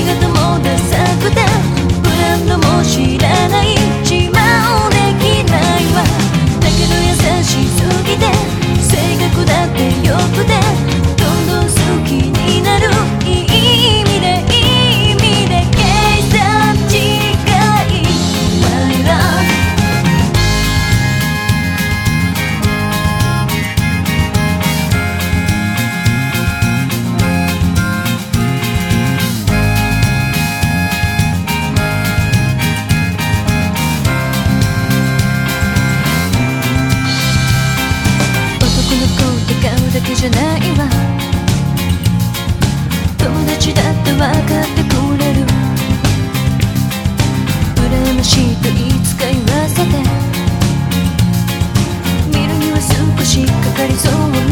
髪型もダくてブラのも知らない。じゃないわ。友達だって分かってくれる。羨ましいといつか言わせて。見るには少しかかりそう